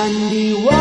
Sandiwara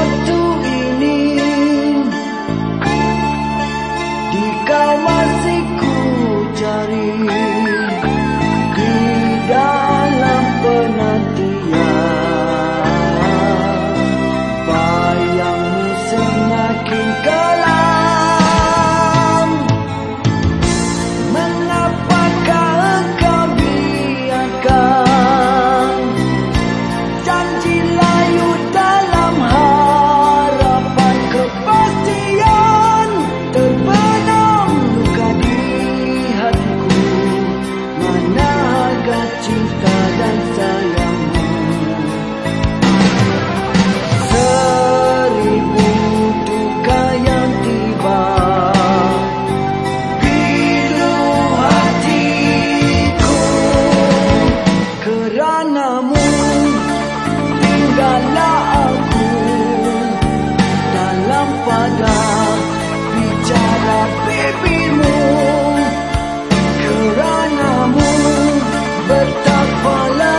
follow